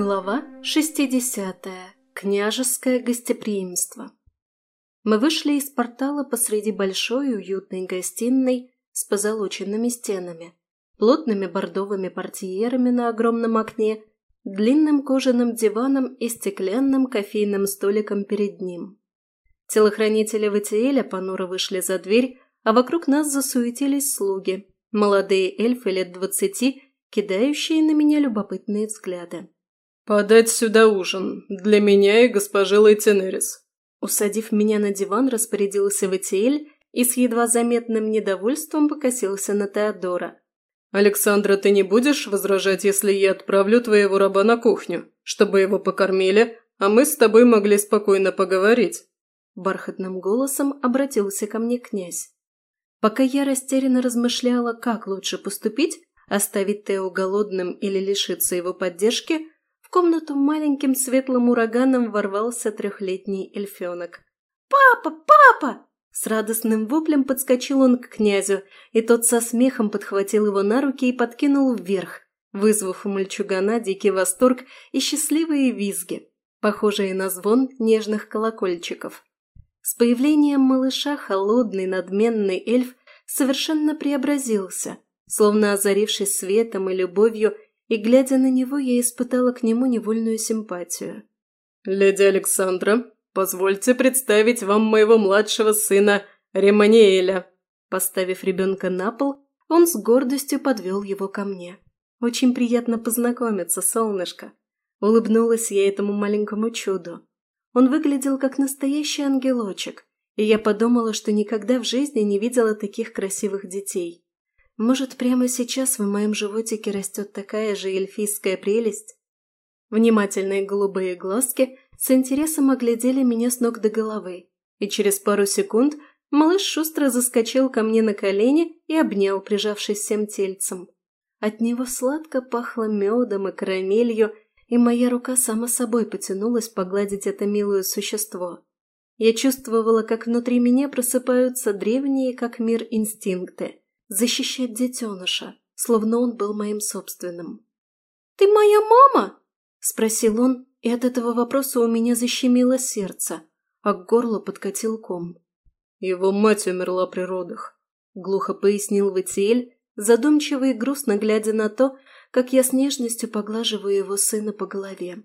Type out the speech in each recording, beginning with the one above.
Глава 60. Княжеское гостеприимство. Мы вышли из портала посреди большой уютной гостиной с позолоченными стенами, плотными бордовыми портьерами на огромном окне, длинным кожаным диваном и стеклянным кофейным столиком перед ним. Телохранители Ватиэля понуро вышли за дверь, а вокруг нас засуетились слуги, молодые эльфы лет двадцати, кидающие на меня любопытные взгляды. «Подать сюда ужин. Для меня и госпожи Лейтенерис». Усадив меня на диван, распорядился Ватиэль и с едва заметным недовольством покосился на Теодора. «Александра, ты не будешь возражать, если я отправлю твоего раба на кухню, чтобы его покормили, а мы с тобой могли спокойно поговорить?» Бархатным голосом обратился ко мне князь. Пока я растерянно размышляла, как лучше поступить, оставить Тео голодным или лишиться его поддержки – в комнату маленьким светлым ураганом ворвался трехлетний эльфенок. «Папа! Папа!» С радостным воплем подскочил он к князю, и тот со смехом подхватил его на руки и подкинул вверх, вызвав у мальчугана дикий восторг и счастливые визги, похожие на звон нежных колокольчиков. С появлением малыша холодный надменный эльф совершенно преобразился, словно озарившись светом и любовью и, глядя на него, я испытала к нему невольную симпатию. «Леди Александра, позвольте представить вам моего младшего сына Реманиэля». Поставив ребенка на пол, он с гордостью подвел его ко мне. «Очень приятно познакомиться, солнышко». Улыбнулась я этому маленькому чуду. Он выглядел как настоящий ангелочек, и я подумала, что никогда в жизни не видела таких красивых детей. Может, прямо сейчас в моем животике растет такая же эльфийская прелесть? Внимательные голубые глазки с интересом оглядели меня с ног до головы, и через пару секунд малыш шустро заскочил ко мне на колени и обнял, прижавшись всем тельцем. От него сладко пахло медом и карамелью, и моя рука сама собой потянулась погладить это милое существо. Я чувствовала, как внутри меня просыпаются древние, как мир, инстинкты – защищать детеныша, словно он был моим собственным. «Ты моя мама?» – спросил он, и от этого вопроса у меня защемило сердце, а к горлу подкатил ком. «Его мать умерла при родах», – глухо пояснил Ватиэль, задумчиво и грустно глядя на то, как я с нежностью поглаживаю его сына по голове.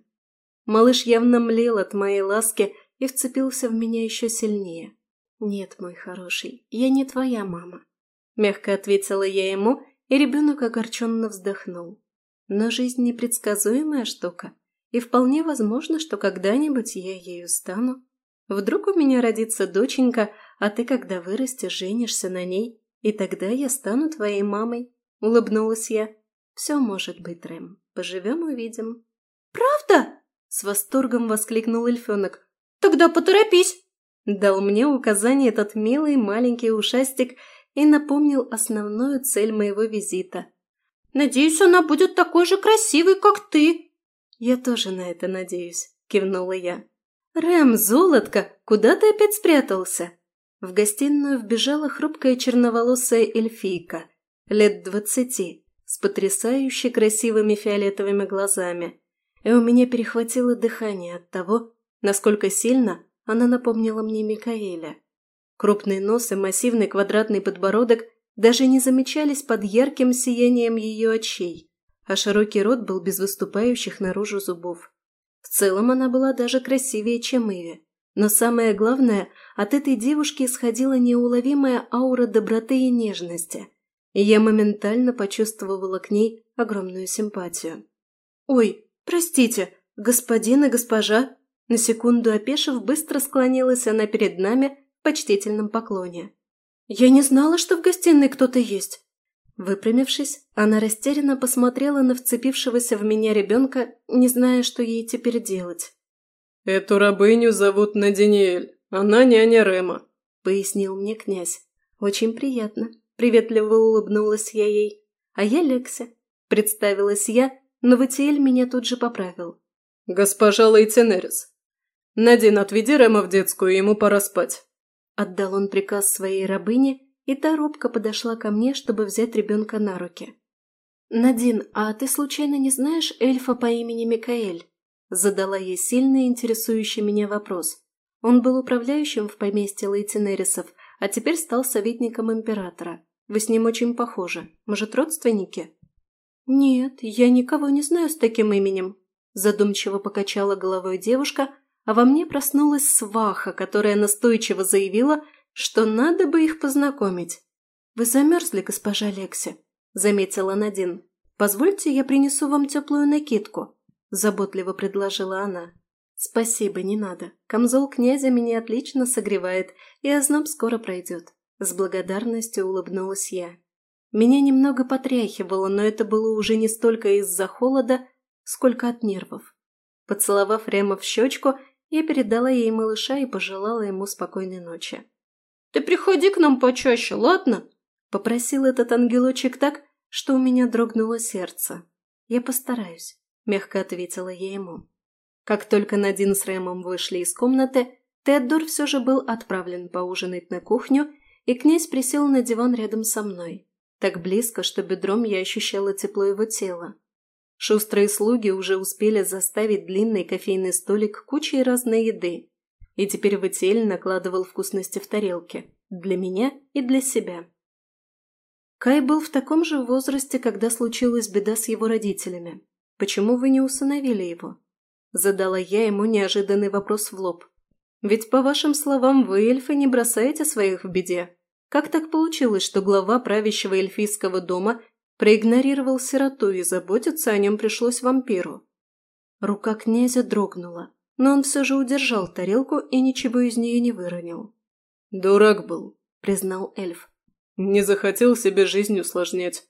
Малыш явно млел от моей ласки и вцепился в меня еще сильнее. «Нет, мой хороший, я не твоя мама. Мягко ответила я ему, и ребенок огорченно вздохнул. Но жизнь непредсказуемая штука, и вполне возможно, что когда-нибудь я ею стану. Вдруг у меня родится доченька, а ты, когда вырастешь, женишься на ней, и тогда я стану твоей мамой. Улыбнулась я. Все может быть, Рэм. Поживем – увидим. «Правда?» – с восторгом воскликнул эльфенок. «Тогда поторопись!» Дал мне указание этот милый маленький ушастик – и напомнил основную цель моего визита. «Надеюсь, она будет такой же красивой, как ты!» «Я тоже на это надеюсь», – кивнула я. «Рэм, золотко, куда ты опять спрятался?» В гостиную вбежала хрупкая черноволосая эльфийка, лет двадцати, с потрясающе красивыми фиолетовыми глазами, и у меня перехватило дыхание от того, насколько сильно она напомнила мне Микаэля. Крупный нос и массивный квадратный подбородок даже не замечались под ярким сиянием ее очей, а широкий рот был без выступающих наружу зубов. В целом она была даже красивее, чем Иви. Но самое главное, от этой девушки исходила неуловимая аура доброты и нежности, и я моментально почувствовала к ней огромную симпатию. «Ой, простите, господин и госпожа!» На секунду опешив, быстро склонилась она перед нами, почтительном поклоне. «Я не знала, что в гостиной кто-то есть!» Выпрямившись, она растерянно посмотрела на вцепившегося в меня ребенка, не зная, что ей теперь делать. «Эту рабыню зовут Надиниэль, она няня Рема», — пояснил мне князь. «Очень приятно», — приветливо улыбнулась я ей. «А я Лекся», — представилась я, но Ватиэль меня тут же поправил. «Госпожа Лейтенерис, Надин, отведи Рема в детскую, ему пора спать». Отдал он приказ своей рабыне, и та робко подошла ко мне, чтобы взять ребенка на руки. «Надин, а ты случайно не знаешь эльфа по имени Микаэль?» Задала ей сильно интересующий меня вопрос. Он был управляющим в поместье Лейтенерисов, а теперь стал советником императора. Вы с ним очень похожи. Может, родственники?» «Нет, я никого не знаю с таким именем», – задумчиво покачала головой девушка, а во мне проснулась сваха, которая настойчиво заявила, что надо бы их познакомить. «Вы замерзли, госпожа Лекси?» – заметила Надин. «Позвольте, я принесу вам теплую накидку», – заботливо предложила она. «Спасибо, не надо. Камзол князя меня отлично согревает, и озноб скоро пройдет». С благодарностью улыбнулась я. Меня немного потряхивало, но это было уже не столько из-за холода, сколько от нервов. Поцеловав Рема в щечку, я передала ей малыша и пожелала ему спокойной ночи. «Ты приходи к нам почаще, ладно?» – попросил этот ангелочек так, что у меня дрогнуло сердце. «Я постараюсь», – мягко ответила я ему. Как только Надин с Рэмом вышли из комнаты, Теодор все же был отправлен поужинать на кухню, и князь присел на диван рядом со мной. Так близко, что бедром я ощущала тепло его тела. Шустрые слуги уже успели заставить длинный кофейный столик кучей разной еды, и теперь Ватиэль накладывал вкусности в тарелки. Для меня и для себя. Кай был в таком же возрасте, когда случилась беда с его родителями. Почему вы не усыновили его? Задала я ему неожиданный вопрос в лоб. Ведь, по вашим словам, вы, эльфы, не бросаете своих в беде. Как так получилось, что глава правящего эльфийского дома проигнорировал сироту и заботиться о нем пришлось вампиру? Рука князя дрогнула, но он все же удержал тарелку и ничего из нее не выронил. «Дурак был», — признал эльф. «Не захотел себе жизнь усложнять.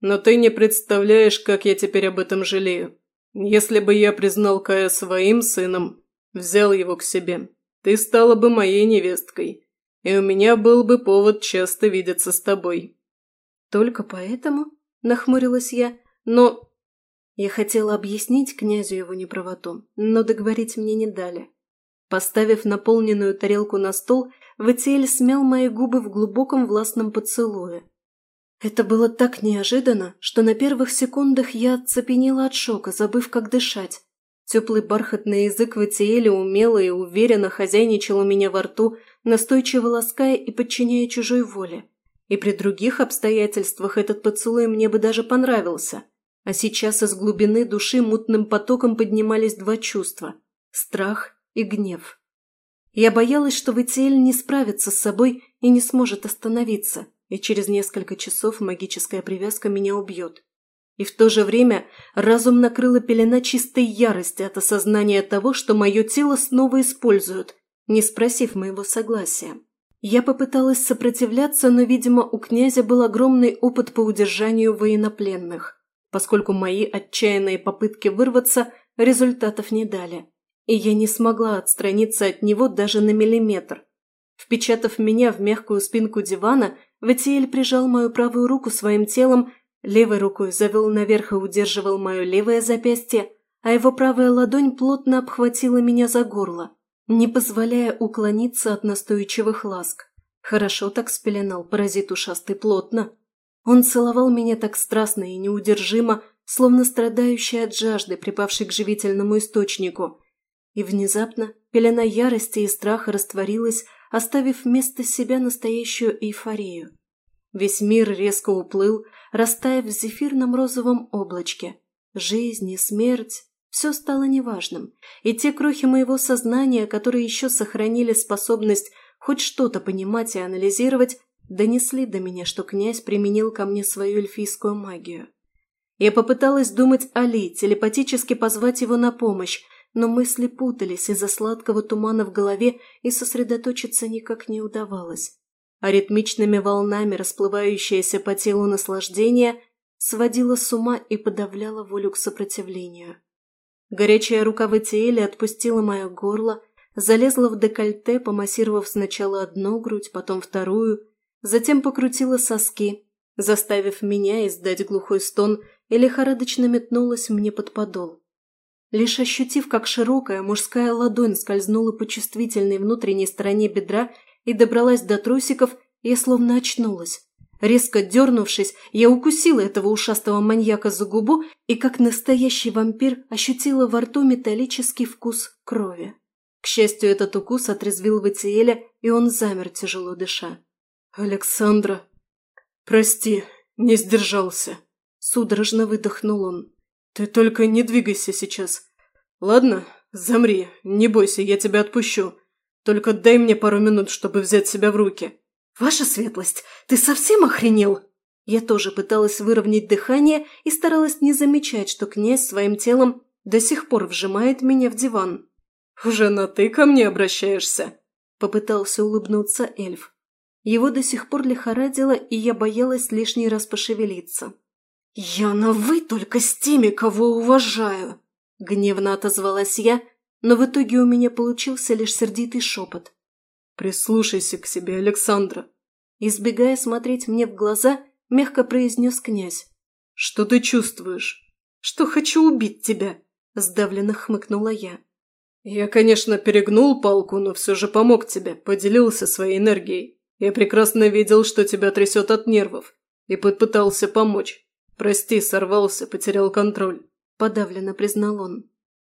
Но ты не представляешь, как я теперь об этом жалею. Если бы я признал Кая своим сыном, взял его к себе, ты стала бы моей невесткой, и у меня был бы повод часто видеться с тобой». «Только поэтому?» – нахмурилась я. «Но...» Я хотела объяснить князю его неправоту, но договорить мне не дали. Поставив наполненную тарелку на стол, Ватиэль смял мои губы в глубоком властном поцелуе. Это было так неожиданно, что на первых секундах я оцепенела от шока, забыв, как дышать. Теплый бархатный язык Ватиэля умело и уверенно хозяйничал у меня во рту, настойчиво лаская и подчиняя чужой воле. И при других обстоятельствах этот поцелуй мне бы даже понравился. А сейчас из глубины души мутным потоком поднимались два чувства – страх и гнев. Я боялась, что Ватиэль не справится с собой и не сможет остановиться – и через несколько часов магическая привязка меня убьет. И в то же время разум накрыла пелена чистой ярости от осознания того, что мое тело снова используют, не спросив моего согласия. Я попыталась сопротивляться, но, видимо, у князя был огромный опыт по удержанию военнопленных, поскольку мои отчаянные попытки вырваться результатов не дали. И я не смогла отстраниться от него даже на миллиметр. Впечатав меня в мягкую спинку дивана, Ватиэль прижал мою правую руку своим телом, левой рукой завел наверх и удерживал мое левое запястье, а его правая ладонь плотно обхватила меня за горло, не позволяя уклониться от настойчивых ласк. Хорошо так спеленал паразит ушастый плотно. Он целовал меня так страстно и неудержимо, словно страдающий от жажды, припавший к живительному источнику. И внезапно пелена ярости и страха растворилась, оставив вместо себя настоящую эйфорию. Весь мир резко уплыл, растаяв в зефирном розовом облачке. Жизнь и смерть – все стало неважным, и те крохи моего сознания, которые еще сохранили способность хоть что-то понимать и анализировать, донесли до меня, что князь применил ко мне свою эльфийскую магию. Я попыталась думать о Ли, телепатически позвать его на помощь, но мысли путались из-за сладкого тумана в голове и сосредоточиться никак не удавалось. А ритмичными волнами расплывающееся по телу наслаждение сводило с ума и подавляло волю к сопротивлению. Горячая рука Ватиэля отпустила мое горло, залезла в декольте, помассировав сначала одну грудь, потом вторую, затем покрутила соски, заставив меня издать глухой стон и лихорадочно метнулась мне под подол. Лишь ощутив, как широкая мужская ладонь скользнула по чувствительной внутренней стороне бедра и добралась до трусиков, я словно очнулась. Резко дернувшись, я укусила этого ушастого маньяка за губу и, как настоящий вампир, ощутила во рту металлический вкус крови. К счастью, этот укус отрезвил Ватиэля, и он замер, тяжело дыша. «Александра, прости, не сдержался», – судорожно выдохнул он. «Ты только не двигайся сейчас. Ладно, замри, не бойся, я тебя отпущу. Только дай мне пару минут, чтобы взять себя в руки». «Ваша светлость, ты совсем охренел?» Я тоже пыталась выровнять дыхание и старалась не замечать, что князь своим телом до сих пор вжимает меня в диван. «Уже на «ты» ко мне обращаешься?» – попытался улыбнуться эльф. Его до сих пор лихорадило, и я боялась лишний раз пошевелиться. «Я на «вы» только с теми, кого уважаю!» – гневно отозвалась я, но в итоге у меня получился лишь сердитый шепот. «Прислушайся к себе, Александра!» Избегая смотреть мне в глаза, мягко произнес князь. «Что ты чувствуешь?» «Что хочу убить тебя!» – сдавленно хмыкнула я. «Я, конечно, перегнул палку, но все же помог тебе, поделился своей энергией. Я прекрасно видел, что тебя трясет от нервов, и попытался помочь. Прости, сорвался, потерял контроль», – подавленно признал он.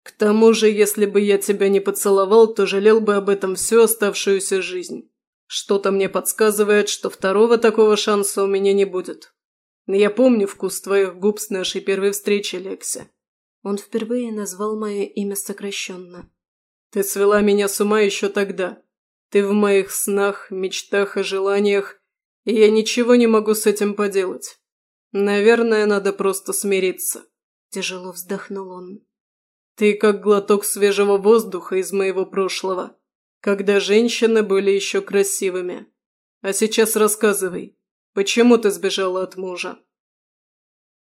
К тому же, если бы я тебя не поцеловал, то жалел бы об этом всю оставшуюся жизнь. Что-то мне подсказывает, что второго такого шанса у меня не будет. Я помню вкус твоих губ с нашей первой встречи, Лекси. Он впервые назвал мое имя сокращенно. Ты свела меня с ума еще тогда. Ты в моих снах, мечтах и желаниях, и я ничего не могу с этим поделать. Наверное, надо просто смириться. Тяжело вздохнул он. Ты как глоток свежего воздуха из моего прошлого, когда женщины были еще красивыми. А сейчас рассказывай, почему ты сбежала от мужа?»